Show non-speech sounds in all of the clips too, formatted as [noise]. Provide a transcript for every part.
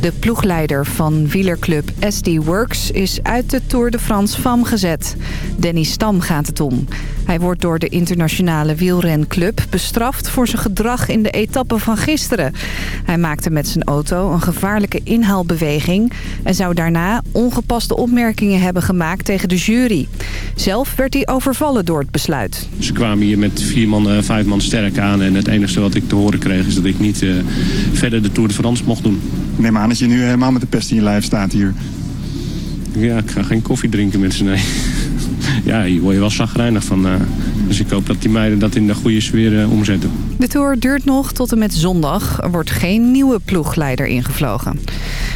De ploegleider van wielerclub SD Works is uit de Tour de France FAM gezet. Danny Stam gaat het om. Hij wordt door de internationale wielrenclub bestraft voor zijn gedrag in de etappe van gisteren. Hij maakte met zijn auto een gevaarlijke inhaalbeweging... en zou daarna ongepaste opmerkingen hebben gemaakt tegen de jury. Zelf werd hij overvallen door het besluit. Ze kwamen hier met vier man, eh, vijf man sterk aan... en het enige wat ik te horen kreeg is dat ik niet uh, verder de Tour de France mocht doen. Neem aan dat je nu helemaal met de pest in je lijf staat hier. Ja, ik ga geen koffie drinken mensen, nee. [laughs] ja, hier word je wel zagrijnig van. Dus ik hoop dat die meiden dat in de goede sfeer uh, omzetten. De tour duurt nog tot en met zondag. Er wordt geen nieuwe ploegleider ingevlogen.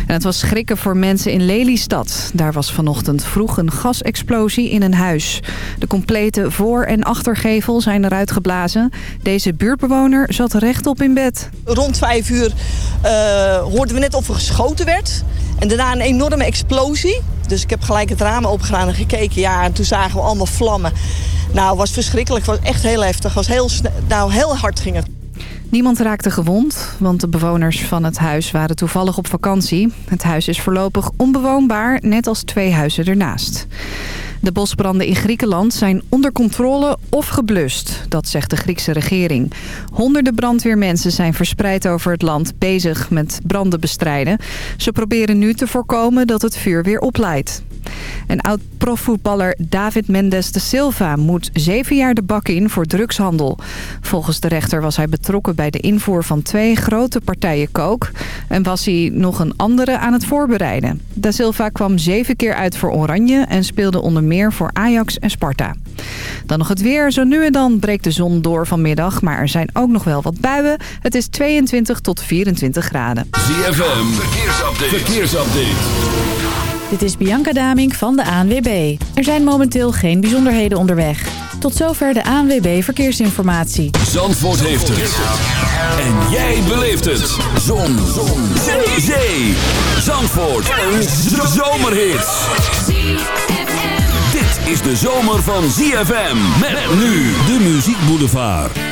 En het was schrikken voor mensen in Lelystad. Daar was vanochtend vroeg een gasexplosie in een huis. De complete voor- en achtergevel zijn eruit geblazen. Deze buurtbewoner zat rechtop in bed. Rond vijf uur uh, hoorden we net of er geschoten werd. En daarna een enorme explosie. Dus ik heb gelijk het raam opgedaan en gekeken. Ja, en toen zagen we allemaal vlammen. Nou, was verschrikkelijk. Was echt heel heftig. Was heel, nou, heel hard ging het. Niemand raakte gewond, want de bewoners van het huis waren toevallig op vakantie. Het huis is voorlopig onbewoonbaar, net als twee huizen ernaast. De bosbranden in Griekenland zijn onder controle of geblust. Dat zegt de Griekse regering. Honderden brandweermensen zijn verspreid over het land bezig met branden bestrijden. Ze proberen nu te voorkomen dat het vuur weer opleidt. En oud-profvoetballer David Mendes de Silva moet zeven jaar de bak in voor drugshandel. Volgens de rechter was hij betrokken bij de invoer van twee grote partijen kook... en was hij nog een andere aan het voorbereiden. Da Silva kwam zeven keer uit voor Oranje en speelde onder meer voor Ajax en Sparta. Dan nog het weer. Zo nu en dan breekt de zon door vanmiddag, maar er zijn ook nog wel wat buien. Het is 22 tot 24 graden. ZFM, verkeersupdate. verkeersupdate. Dit is Bianca Damink van de ANWB. Er zijn momenteel geen bijzonderheden onderweg. Tot zover de ANWB Verkeersinformatie. Zandvoort heeft het. En jij beleeft het. Zon. Zon. Zee. Zandvoort. Een zomerhit. Dit is de zomer van ZFM. Met nu de Muziek Boulevard.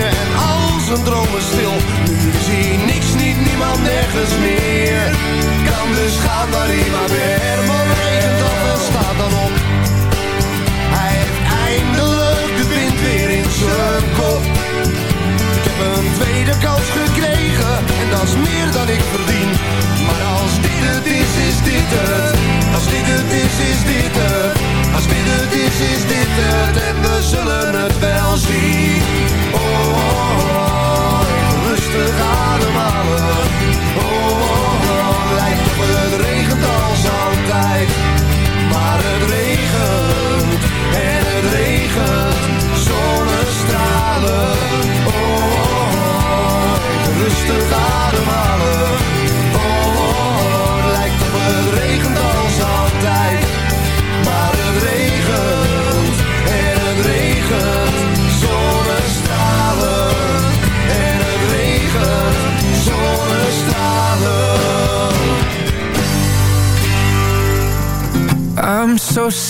en al zijn dromen stil. Nu zie je niks, niet niemand, nergens meer. Kan dus gaan waar hij maar weer, maar regent of en staat dan op. Hij heeft eindelijk de wind weer in zijn kop. Ik heb een tweede kans gekregen en dat is meer dan ik verdien. Maar als dit het is, is dit het. Als dit het is, is dit het. Als dit het is, is dit het. En we zullen het wel zien. Oh, oh, oh.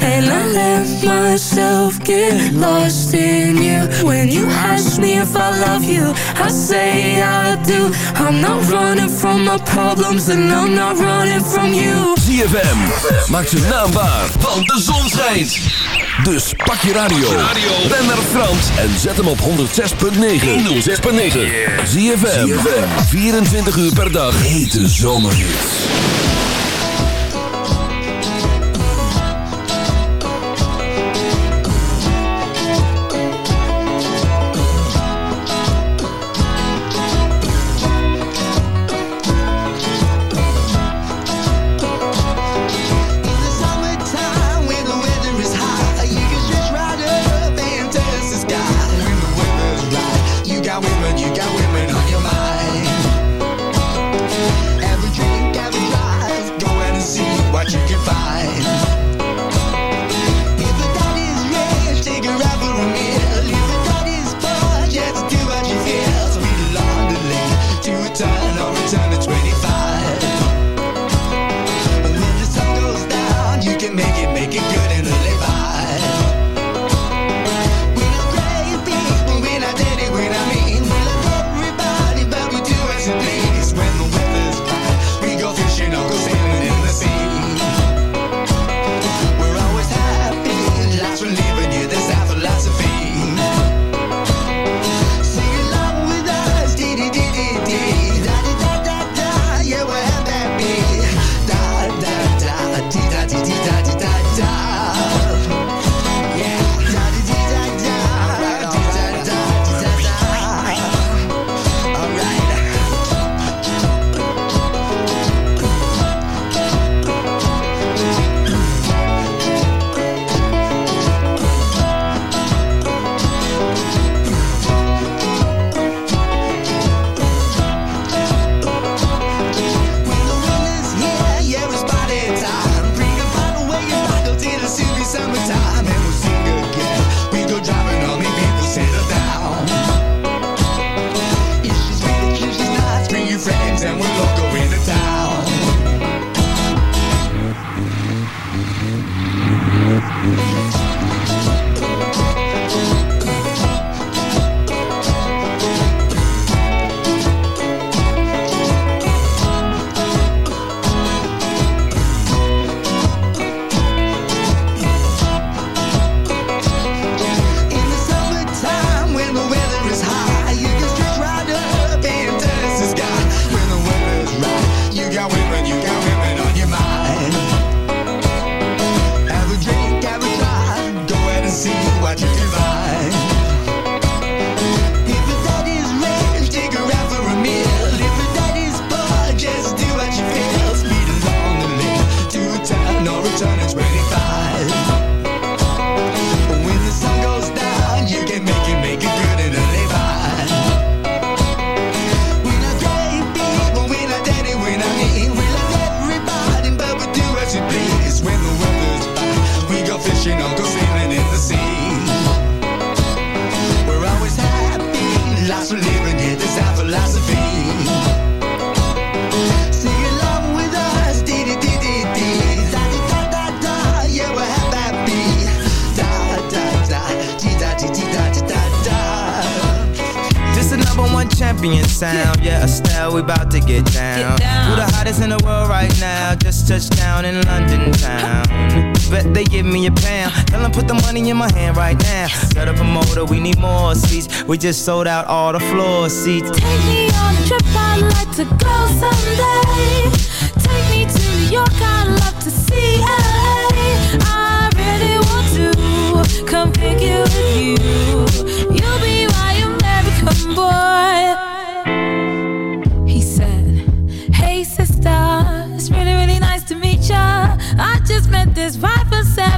And I let myself get lost in you. When you ask me if I love you, I say I do. I'm not running from my problems, and I'm not running from you. ZFM, maak ze naambaar, want de zon schijnt. Dus pak je radio, ben naar Frans en zet hem op 106.9. 106.9. ZFM, 24 uur per dag. Hete zomerhits. We need more seats. We just sold out all the floor seats. Take me on a trip, I'd like to go someday. Take me to New York, I'd love to see LA. I really want to come pick you with you. You'll be my American boy. He said, Hey sister, it's really, really nice to meet ya. I just met this five for seven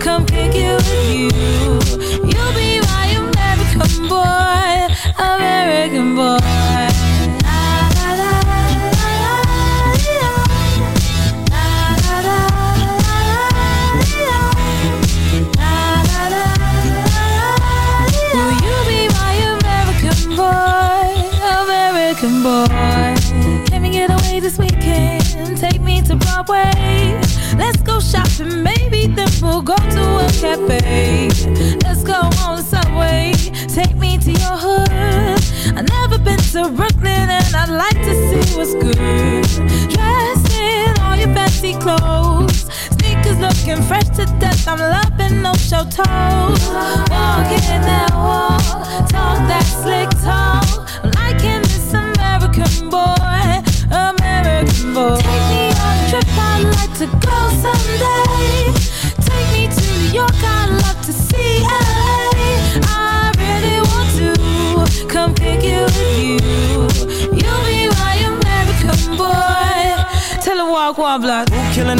Come pick you with you. Let's go shopping, maybe then we'll go to a cafe. Let's go on the subway. Take me to your hood. I've never been to Brooklyn and I'd like to see what's good. Dressed in all your fancy clothes. Sneakers looking fresh to death. I'm loving no show toes. Walking that wall, talk that slick talk. blood. Who killing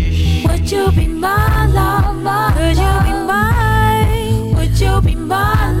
You be my lover? Could you be mine? Would you be my lover?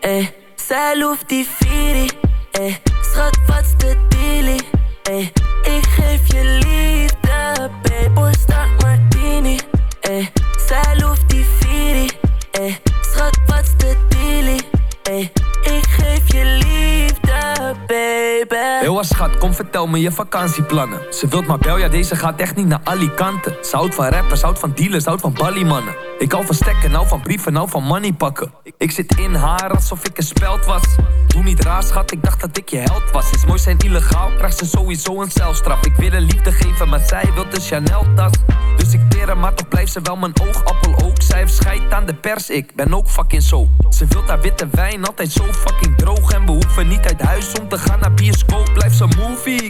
Ey, zij loeft die Viri. Ey, schat, wat's de dealie? Ey, ik geef je liefde, babe, start martini. Ey, zij loeft die Viri. Ey, schat, wat's de dealie? Ey, ik geef je liefde, baby. Heel schat, kom me je vakantieplannen. Ze wilt maar bel, ja deze gaat echt niet naar Alicante. Ze houdt van rappers, houdt van dealers, houdt van balliemannen. Ik hou van stekken, nou van brieven, nou van money pakken. Ik, zit in haar alsof ik een speld was. Doe niet raar schat, ik dacht dat ik je held was. Is mooi zijn illegaal, krijgt ze sowieso een celstraf. Ik wil een liefde geven, maar zij wil een Chanel tas. Dus ik teer maar toch blijft ze wel mijn oogappel ook. Zij heeft aan de pers, ik ben ook fucking zo. Ze wilt haar witte wijn, altijd zo fucking droog. En we hoeven niet uit huis om te gaan naar bioscoop. Blijf ze movie,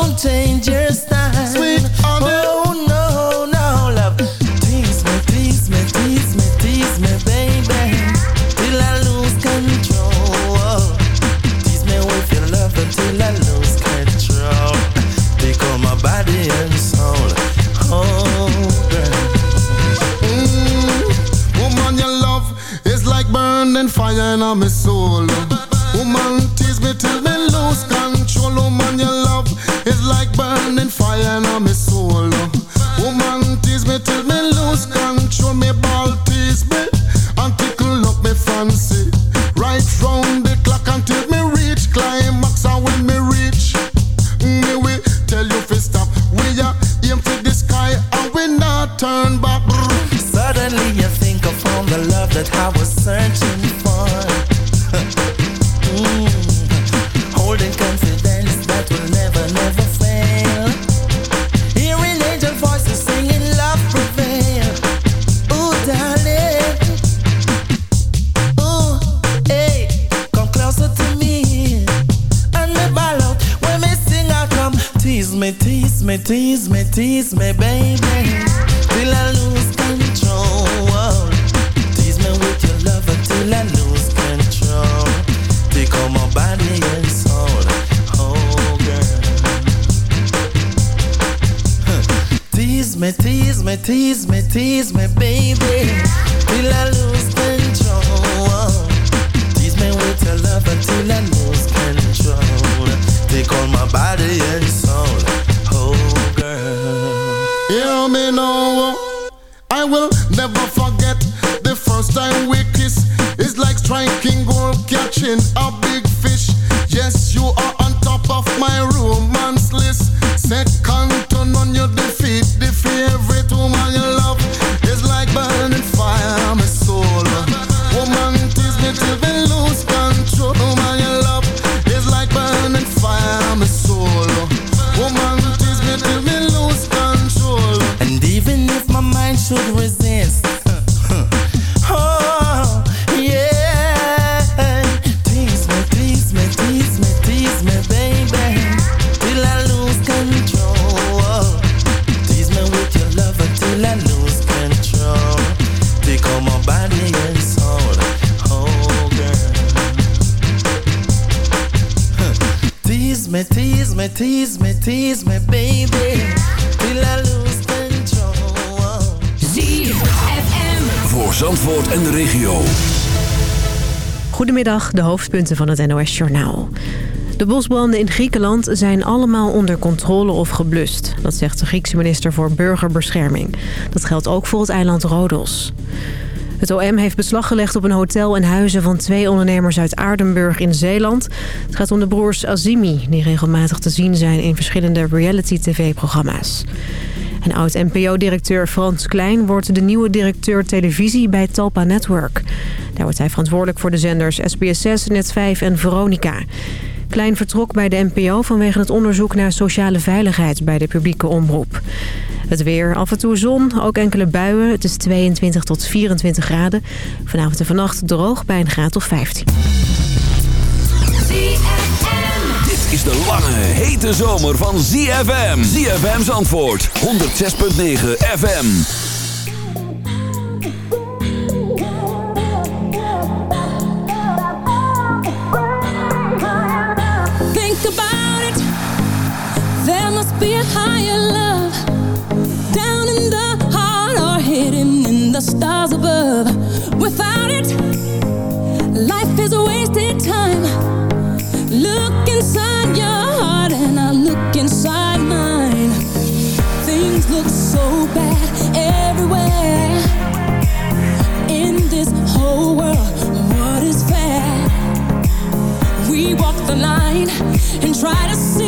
don't change your style. Sweet oh no, no love. Tease me, tease me, tease me, tease me, baby, till I lose control. Tease me with your love until I lose control. Take my body and soul. Oh, girl. Mm, woman, your love is like burning fire in soul. I am de hoofdpunten van het NOS-journaal. De bosbranden in Griekenland zijn allemaal onder controle of geblust. Dat zegt de Griekse minister voor Burgerbescherming. Dat geldt ook voor het eiland Rodos. Het OM heeft beslag gelegd op een hotel en huizen van twee ondernemers uit Aardenburg in Zeeland. Het gaat om de broers Azimi, die regelmatig te zien zijn in verschillende reality-tv-programma's. En oud-NPO-directeur Frans Klein wordt de nieuwe directeur televisie bij Talpa Network. Daar wordt hij verantwoordelijk voor de zenders SBS6, Net5 en Veronica. Klein vertrok bij de NPO vanwege het onderzoek naar sociale veiligheid bij de publieke omroep. Het weer, af en toe zon, ook enkele buien. Het is 22 tot 24 graden. Vanavond en vannacht droog bij een graad of 15. Dit is de lange, hete zomer van ZFM. ZFM's antwoord, 106.9 FM. Think about it. There must be a higher love down in the heart or hidden in the stars above. Without it, life is a wasted time. Look inside try to see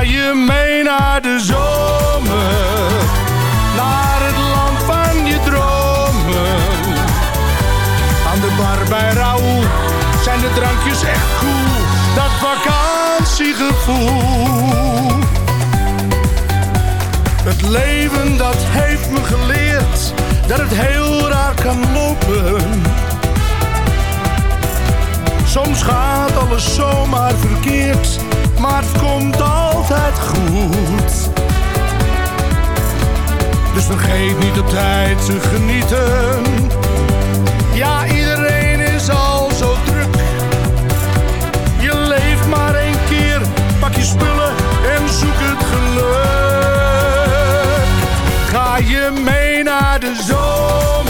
Ga je mee naar de zomer, naar het land van je dromen. Aan de bar bij Raoul zijn de drankjes echt cool. Dat vakantiegevoel. Het leven dat heeft me geleerd dat het heel raar kan lopen. Soms gaat alles zomaar verkeerd, maar het komt altijd goed. Dus vergeet niet op tijd te genieten. Ja, iedereen is al zo druk. Je leeft maar één keer, pak je spullen en zoek het geluk. Ga je mee naar de zomer,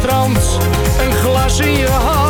Strand, een glas in je hand,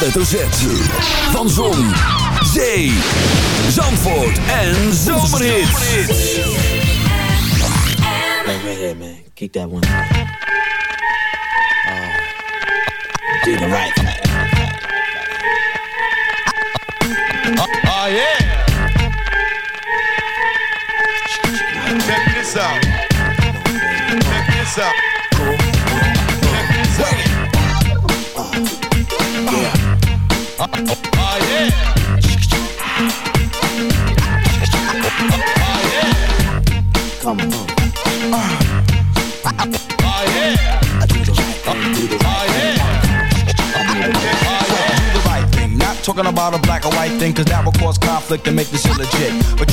hoofdletter Z. Van Zon, Zee, Zandvoort en Zomerhits. Like right here, man. Kick that one. conflict and make the shit legit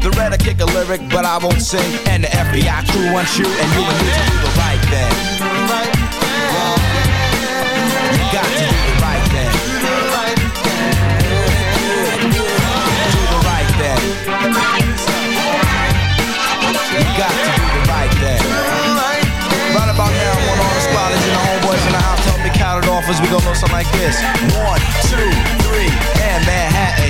The red I kick a lyric, but I won't sing. And the FBI crew wants you, and you me to do the right thing. You got to do the right thing. Do the right thing. You got to do the right thing. Right about now, I want all the spotters and the homeboys in the house help me count it off as we go something like this. One, two, three, and Manhattan,